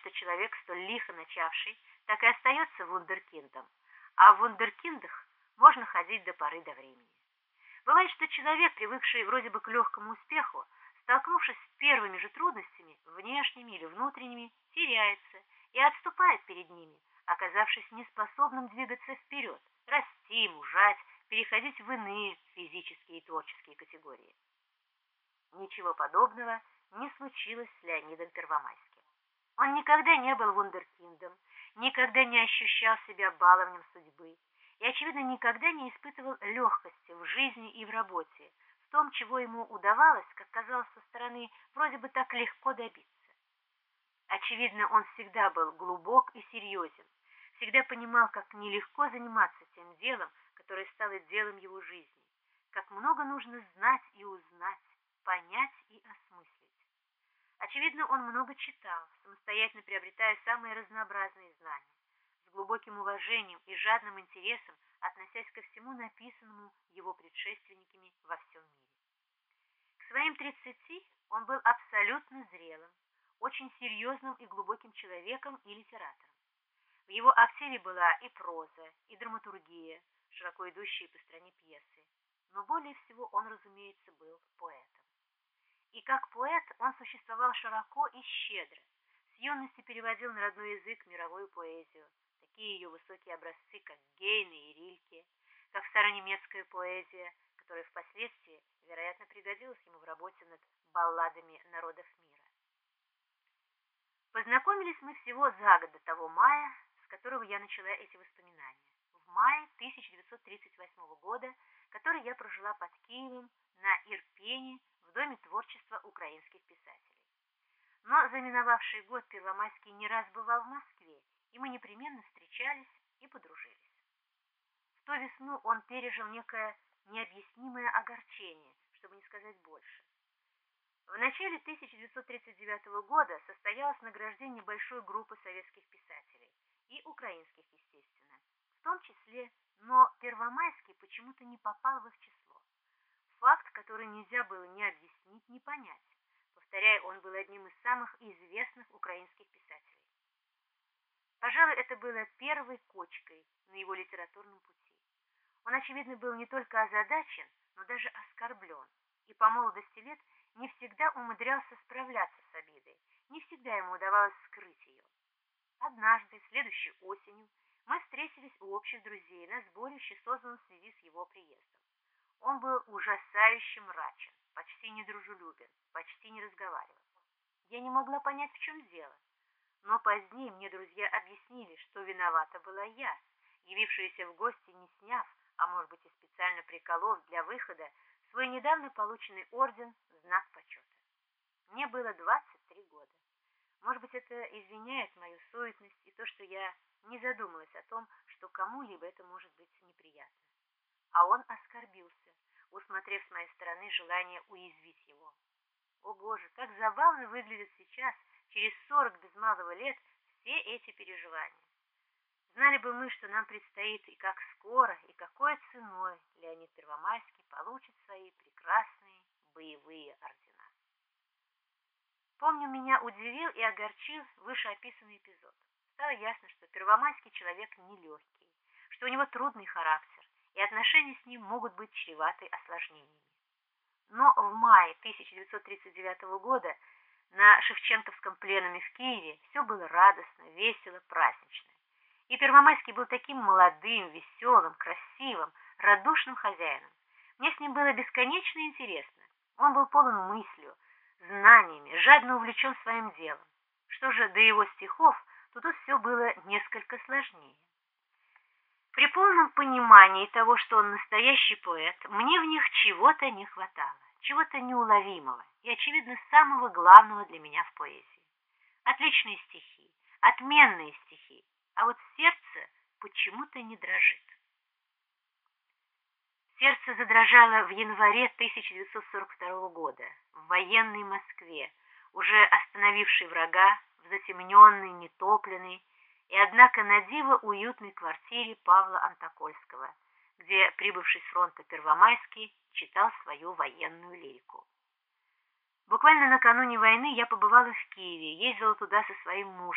что человек, столь лихо начавший, так и остается вундеркиндом, а в вундеркиндах можно ходить до поры до времени. Бывает, что человек, привыкший вроде бы к легкому успеху, столкнувшись с первыми же трудностями, внешними или внутренними, теряется и отступает перед ними, оказавшись неспособным двигаться вперед, расти, мужать, переходить в иные физические и творческие категории. Ничего подобного не случилось с Леонидом Первомайским. Он никогда не был вундеркиндом, никогда не ощущал себя баловнем судьбы и, очевидно, никогда не испытывал легкости в жизни и в работе, в том, чего ему удавалось, как казалось со стороны, вроде бы так легко добиться. Очевидно, он всегда был глубок и серьезен, всегда понимал, как нелегко заниматься тем делом, которое стало делом его жизни, как много нужно знать и узнать, понять. Очевидно, он много читал, самостоятельно приобретая самые разнообразные знания, с глубоким уважением и жадным интересом относясь ко всему написанному его предшественниками во всем мире. К своим тридцати он был абсолютно зрелым, очень серьезным и глубоким человеком и литератором. В его активе была и проза, и драматургия, широко идущие по стране пьесы, но более всего он, разумеется, был как поэт он существовал широко и щедро, с юности переводил на родной язык мировую поэзию, такие ее высокие образцы, как Гейне и Рильке, как старонемецкая поэзия, которая впоследствии, вероятно, пригодилась ему в работе над балладами народов мира. Познакомились мы всего за год до того мая, с которого я начала эти воспоминания. В мае 1938 года, который я прожила под Киевом на Ирпене в Доме творчества украинских писателей. Но за миновавший год Первомайский не раз бывал в Москве, и мы непременно встречались и подружились. В ту весну он пережил некое необъяснимое огорчение, чтобы не сказать больше. В начале 1939 года состоялось награждение большой группы советских писателей, и украинских, естественно, в том числе, но Первомайский почему-то не попал в их число. Который нельзя было ни объяснить, ни понять. Повторяю, он был одним из самых известных украинских писателей. Пожалуй, это было первой кочкой на его литературном пути. Он, очевидно, был не только озадачен, но даже оскорблен, и по молодости лет не всегда умудрялся справляться с обидой, не всегда ему удавалось скрыть ее. Однажды, следующей осенью, мы встретились у общих друзей на сборище, созданном в связи с его приездом. Он был ужасающе мрачен, почти недружелюбен, почти не разговаривал. Я не могла понять, в чем дело. Но позднее мне друзья объяснили, что виновата была я, явившаяся в гости не сняв, а может быть и специально приколов для выхода, свой недавно полученный орден в знак почета. Мне было 23 года. Может быть, это извиняет мою суетность и то, что я не задумалась о том, что кому-либо это может быть неприятно. А он оскорбился, усмотрев с моей стороны желание уязвить его. О, Боже, как забавно выглядит сейчас через сорок без малого лет все эти переживания. Знали бы мы, что нам предстоит и как скоро, и какой ценой Леонид Первомайский получит свои прекрасные боевые ордена. Помню, меня удивил и огорчил вышеописанный эпизод. Стало ясно, что Первомайский человек нелегкий, что у него трудный характер, и отношения с ним могут быть чреваты осложнениями. Но в мае 1939 года на Шевченковском пленуме в Киеве все было радостно, весело, празднично. И Первомайский был таким молодым, веселым, красивым, радушным хозяином. Мне с ним было бесконечно интересно. Он был полон мыслью, знаниями, жадно увлечен своим делом. Что же до его стихов, то тут все было несколько сложнее. При полном понимании того, что он настоящий поэт, мне в них чего-то не хватало чего-то неуловимого и, очевидно, самого главного для меня в поэзии. Отличные стихи, отменные стихи, а вот сердце почему-то не дрожит. Сердце задрожало в январе 1942 года в военной Москве, уже остановившей врага в затемненной, нетопленной и, однако, на диво уютной квартире Павла Антокольского, где, прибывший с фронта Первомайский, читал свою военную лирику. Буквально накануне войны я побывала в Киеве, ездила туда со своим мужем,